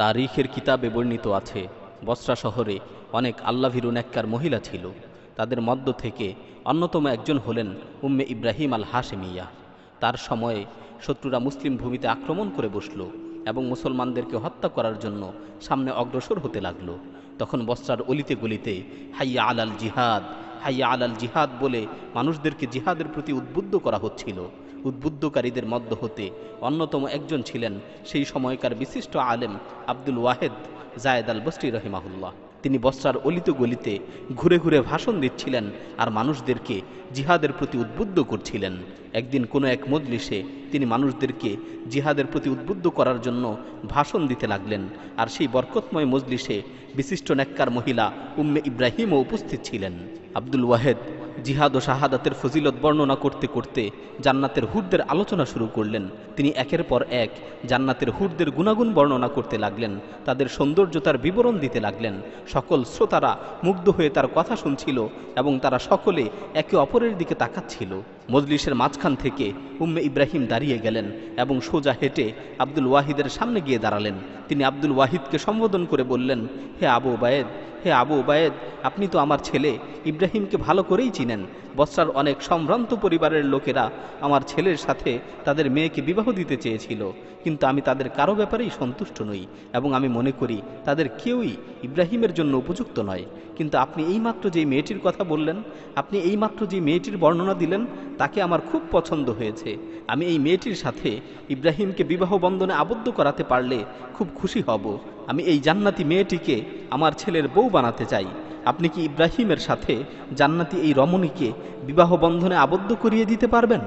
তারিখের কিতাবে বর্ণিত আছে, বসরা শহরে অনেক আল্লাভীরু নেককার মহিলা ছিল। তাদের মধ্য থেকে অন্যতম একজন হলেন উম্মে ইব্রাহিম আল হাশেমিয়া তার সময়ে শত্রুরা মুসলিম ভূমিতে আক্রমণ করে বসল এবং মুসলমানদেরকে হত্যা করার জন্য সামনে অগ্রসর হতে লাগল। তখন বস্ত্রার অলিতে গলিতে, হাইয়া আলাল জিহাদ, হাইয়া আলাল জিহাদ বলে মানুষদেরকে জিহাদের প্রতি উদ্বুদ্ধ করা হচ্ছিল। উদ্বুদ্ধকারীদের মধ্য হতে অন্যতম একজন ছিলেন সেই সময়কার বিশিষ্ট আলেম আব্দুল ওয়াহেদ জায়েদ আল বস্রি রহিমাহুল্লাহ। তিনি বস্ত্রার অলিত গলিতে ঘুরে ঘুরে ভাষণ দিচ্ছিলেন আর মানুষদেরকে জিহাদের প্রতি উদ্বুদ্ধ করছিলেন। একদিন কোনো এক মজলিসে তিনি মানুষদেরকে জিহাদের প্রতি উদ্বুদ্ধ করার জন্য ভাষণ দিতে লাগলেন আর সেই বরকতময় মজলিসে বিশিষ্ট নেককার মহিলা উম্মে ইব্রাহিমও উপস্থিত ছিলেন। আব্দুল ওয়াহেদ জিহাদ ও শাহাদাতের ফজিলত বর্ণনা করতে করতে জান্নাতের হুরদের আলোচনা শুরু করলেন। তিনি একের পর এক জান্নাতের হুরদের গুণাগুণ বর্ণনা করতে লাগলেন, তাদের সৌন্দর্যতার বিবরণ দিতে লাগলেন। সকল শ্রোতারা মুগ্ধ হয়ে তার কথা শুনছিল এবং তারা সকলে একে অপরের দিকে তাকাচ্ছিল। মজলিসের মাঝখান থেকে উম্মে ইব্রাহিম দাঁড়িয়ে গেলেন এবং সোজা হেঁটে আব্দুল ওয়াহিদের সামনে গিয়ে দাঁড়ালেন। তিনি আব্দুল ওয়াহিদকে সম্বোধন করে বললেন, হে আবু বায়েদ হে আবু উবায়েদ আপনি তো আমার ছেলে, ইব্রাহিমকে ভালো করেই চিনেন বস্রার অনেক সম্ভ্রান্ত পরিবারের লোকেরা আমার ছেলের সাথে তাদের মেয়েকে বিবাহ দিতে চেয়েছিল। কিন্তু আমি তাদের কারও ব্যাপারেই সন্তুষ্ট নই এবং আমি মনে করি তাদের কেউই ইব্রাহিমের জন্য উপযুক্ত নয়। কিন্তু আপনি এইমাত্র যেই মেয়েটির কথা বললেন, আপনি এইমাত্র যে মেয়েটির বর্ণনা দিলেন, তাকে আমার খুব পছন্দ হয়েছে। আমি এই মেয়েটির সাথে ইব্রাহিমকে বিবাহ বন্ধনে আবদ্ধ করাতে পারলে খুব খুশি হব। আমি এই জান্নাতি মেয়েটিকে আমার ছেলের বউ বানাতে চাই। আপনি কি ইব্রাহিমের সাথে জান্নাতি এই রমণীকে বিবাহ বন্ধনে আবদ্ধ করিয়ে দিতে পারবেন?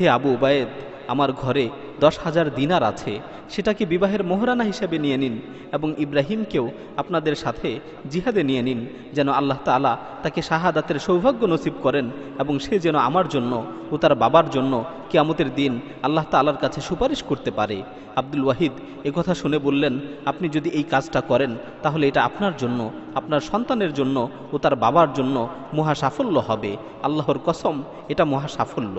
হে আবু ওবায়েদ, আমার ঘরে দশ হাজার দিনার আছে, সেটাকে বিবাহের মোহরানা হিসেবে নিয়ে নিন এবং ইব্রাহিমকেও আপনাদের সাথে জিহাদে নিয়ে নিন, যেন আল্লাহ তালা তাকে শাহাদাতের সৌভাগ্য নসিব করেন এবং সে যেন আমার জন্য ও তার বাবার জন্য কিয়ামতের দিন আল্লাহ তালার কাছে সুপারিশ করতে পারে। আব্দুল ওয়াহিদ কথা শুনে বললেন, আপনি যদি এই কাজটা করেন, তাহলে এটা আপনার জন্য, আপনার সন্তানের জন্য ও তার বাবার জন্য মহা সাফল্য হবে। আল্লাহর কসম, এটা মহা সাফল্য।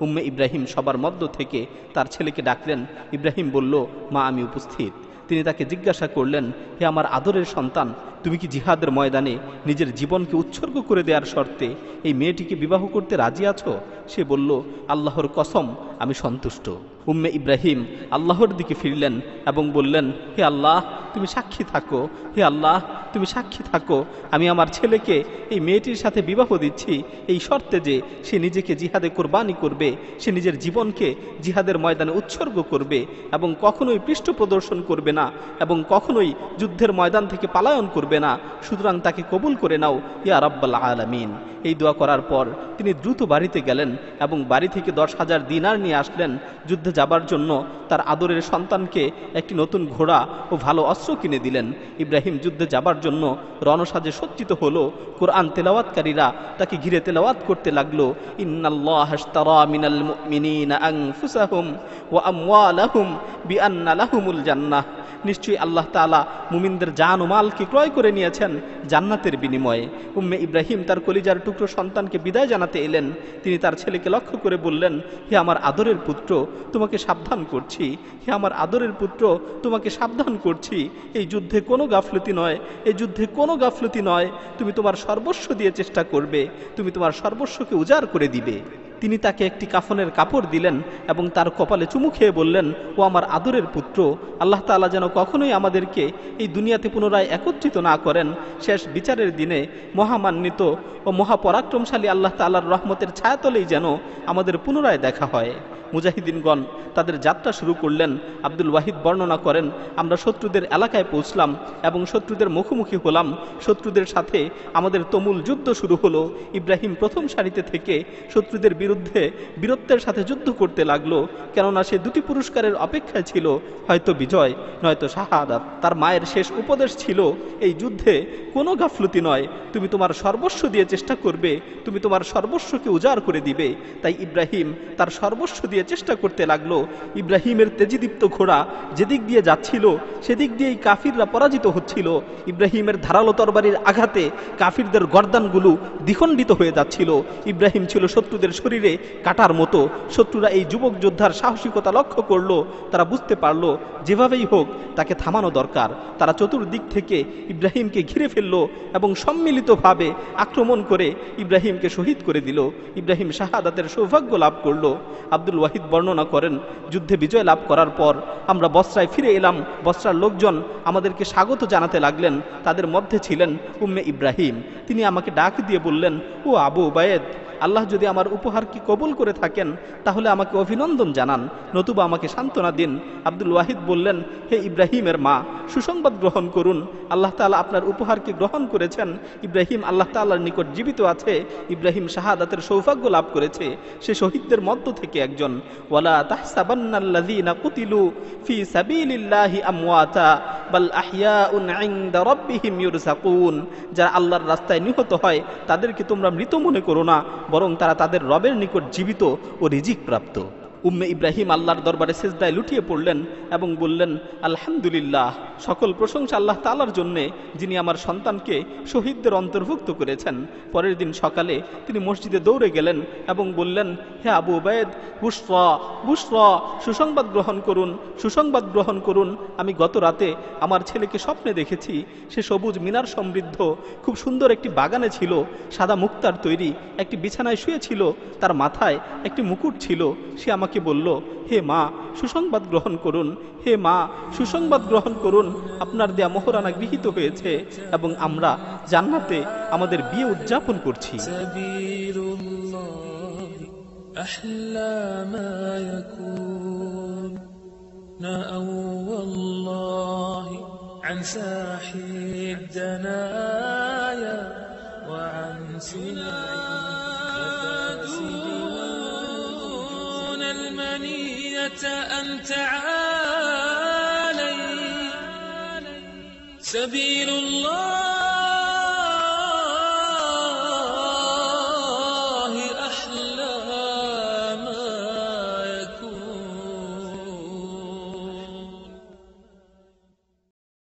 উম্মে ইব্রাহিম সবার মধ্য থেকে তার ছেলেকে ডাকলেন। ইব্রাহিম বলল, মা, আমি উপস্থিত। তিনি তাকে জিজ্ঞাসা করলেন, হে আমার আদরের সন্তান, তুমি কি জিহাদের ময়দানে নিজের জীবনকে উৎসর্গ করে দেওয়ার শর্তে এই মেয়েটিকে বিবাহ করতে রাজি আছো? সে বলল, আল্লাহর কসম, আমি সন্তুষ্ট। উম্মে ইব্রাহিম আল্লাহর দিকে ফিরলেন এবং বললেন, হে আল্লাহ, তুমি সাক্ষী থাকো। হে আল্লাহ তুমি সাক্ষী থাকো। আমি আমার ছেলেকে, এই মেয়েটির সাথে বিবাহ দিচ্ছি। এই শর্তে যে সে নিজেকে জিহাদে কোরবানি করবে, সে নিজের জীবনকে জিহাদের ময়দানে উৎসর্গ করবে এবং কখনোই পৃষ্ঠ প্রদর্শন করবে না এবং কখনোই যুদ্ধের ময়দান থেকে পালায়ন করবে না। সুতরাং তাকে কবুল করে নাও, ইয়া রাব্বাল আলামিন। এই দোয়া করার পর তিনি দ্রুত বাড়িতে গেলেন এবং বাড়ি থেকে দশ হাজার দিনার নিয়ে আসলেন। যুদ্ধে যাবার জন্য তার আদরের সন্তানকে একটি নতুন ঘোড়া ও ভালো অস্ত্র কিনে দিলেন। ইব্রাহিম যুদ্ধে যাবার জন্য রণসাজে সজ্জিত হলো কোরআন তেলাওয়াতকারীরা। তাকে ঘিরে তেলাওয়াত করতে লাগল ইন্নাল্লাহ ওয়া জান্নাহ। নিশ্চয়ই আল্লাহ তালা মুমিনদের জান ও মালকে ক্রয় করে নিয়েছেন জান্নাতের বিনিময়ে। উম্মে ইব্রাহিম তার কলিজার টুকরো সন্তানকে বিদায় জানাতে এলেন। তিনি তার ছেলেকে লক্ষ্য করে বললেন, হে আমার আদরের পুত্র, তোমাকে সাবধান করছি। হে আমার আদরের পুত্র, তোমাকে সাবধান করছি। এই যুদ্ধে কোনো গাফলতি নয়, এই যুদ্ধে কোনো গাফলতি নয়। তুমি তোমার সর্বস্ব দিয়ে চেষ্টা করবে, তুমি তোমার সর্বস্বকে উজাড় করে দিবে। তিনি তাকে একটি কাফনের কাপড় দিলেন এবং তার কপালে চুমু খেয়ে বললেন, ও আমার আদরের পুত্র, আল্লাহ তালা যেন কখনোই আমাদেরকে এই দুনিয়াতে পুনরায় একত্রিত না করেন। শেষ বিচারের দিনে মহামান্বিত ও মহাপরাক্রমশালী আল্লাহ তাল্লার রহমতের ছায়াতলেই যেন আমাদের পুনরায় দেখা হয়। মুজাহিদিনগণ তাদের যাত্রা শুরু করলেন, আব্দুল ওয়াহিদ বর্ণনা করেন, আমরা শত্রুদের এলাকায় পৌঁছলাম এবং শত্রুদের মুখোমুখি হলাম। শত্রুদের সাথে আমাদের তমুল যুদ্ধ শুরু হলো। ইব্রাহিম প্রথম সারিতে থেকে শত্রুদের বিরুদ্ধে বীরত্বের সাথে যুদ্ধ করতে লাগল, কেননা সে দুটি পুরস্কারের অপেক্ষায় ছিল, হয়তো বিজয়, নয়তো শাহাদাত। তার মায়ের শেষ উপদেশ ছিল, এই যুদ্ধে কোনো গাফলতি নয়। তুমি তোমার সর্বস্ব দিয়ে চেষ্টা করবে, তুমি তোমার সর্বস্বকে উজাড় করে দিবে। তাই ইব্রাহিম তার সর্বস্ব দিয়ে চেষ্টা করতে লাগল। ইব্রাহিমের তেজিদীপ্ত ঘোড়া যেদিক দিয়ে যাচ্ছিল, সেদিক দিয়েই কাফিররা পরাজিত হচ্ছিল। ইব্রাহিমের ধারালো তরবারির আঘাতে কাফিরদের গর্দানগুলো দ্বিখণ্ডিত হয়ে যাচ্ছিল। ইব্রাহিম ছিল শত্রুদের শরীর শরীরে কাটার মতো শত্রুরা এই যুবক যোদ্ধার সাহসিকতা লক্ষ্য করল, তারা বুঝতে পারল, যেভাবেই হোক তাকে থামানো দরকার। তারা চতুর্দিক থেকে ইব্রাহিমকে ঘিরে ফেলল এবং সম্মিলিতভাবে আক্রমণ করে ইব্রাহিমকে শহীদ করে দিল। ইব্রাহিম শাহাদাতের সৌভাগ্য লাভ করল। আব্দুল ওয়াহিদ বর্ণনা করেন, যুদ্ধে বিজয় লাভ করার পর আমরা বস্রায় ফিরে এলাম। বস্রার লোকজন আমাদেরকে স্বাগত জানাতে লাগলেন। তাদের মধ্যে ছিলেন উম্মে ইব্রাহিম। তিনি আমাকে ডাক দিয়ে বললেন, ও আবু উবায়েদ আল্লাহ যদি আমার উপহারকে কবুল করে থাকেন, তাহলে আমাকে অভিনন্দন জানান। নতুবা আমাকে সান্ত্বনা দিন। আব্দুল ওয়াহিদ বললেন, হে ইব্রাহিমের মা, সুসংবাদ গ্রহণ করুন। আল্লাহ তাআলা আপনার উপহারকে গ্রহণ করেছেন? ইব্রাহিম আল্লাহ তাআলার নিকট জীবিত আছে। ইব্রাহিম শাহাদাতের সৌভাগ্য লাভ করেছে। সে শহীদদের মধ্য থেকে একজন। ওয়ালা তাহসাবান্নাল্লাযীনা কুতিলু ফি সাবিলিল্লাহি আমওয়াতা, বাল আহইয়াউন ইনদা রাব্বিহিম ইউরযাকুন যারা আল্লাহর রাস্তায় নিহত হয়, তাদেরকে তোমরা মৃত মনে করো না। বরং তারা তাদের রবের নিকট জীবিত ও রিজিক প্রাপ্ত। উম্মে ইব্রাহিম আল্লাহর দরবারে সেজদায় লুটিয়ে পড়লেন এবং বললেন, আলহামদুলিল্লাহ, সকল প্রশংসা আল্লাহ তালার জন্যে, যিনি আমার সন্তানকে শহীদদের অন্তর্ভুক্ত করেছেন। পরের দিন সকালে তিনি মসজিদে দৌড়ে গেলেন এবং বললেন, হে আবু উবায়দ বুসর বুসর সুসংবাদ গ্রহণ করুন, সুসংবাদ গ্রহণ করুন। আমি গত রাতে আমার ছেলেকে স্বপ্নে দেখেছি। সে সবুজ মিনার সমৃদ্ধ, খুব সুন্দর একটি বাগানে ছিল। সাদা মুক্তার তৈরি একটি বিছানায় শুয়েছিল তার মাথায় একটি মুকুট ছিল। সে আমাকে বলল হে মা সুসংবাদ গ্রহণ করুন হে মা সুসংবাদ গ্রহণ করুন আপনার দেয়া মোহরানা গৃহীত হয়েছে এবং আমরা জান্নাতে আমাদের বিয়ে উদযাপন করছি سبيل الله أحلى ما يكون نأوا والله عن ساحل الدنايا وعن سنين المنية أن تعالي سبيل الله